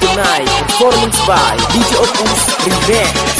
tonight Performance by DJ Opus Remix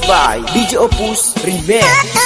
by DJ Opus Remix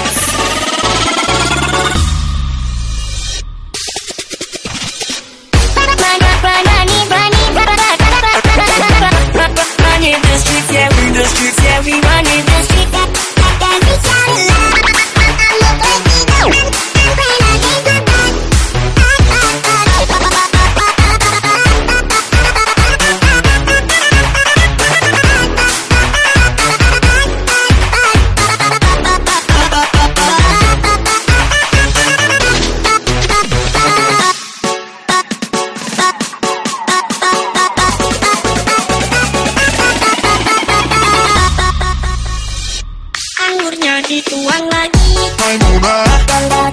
Tuang lagi. Main udah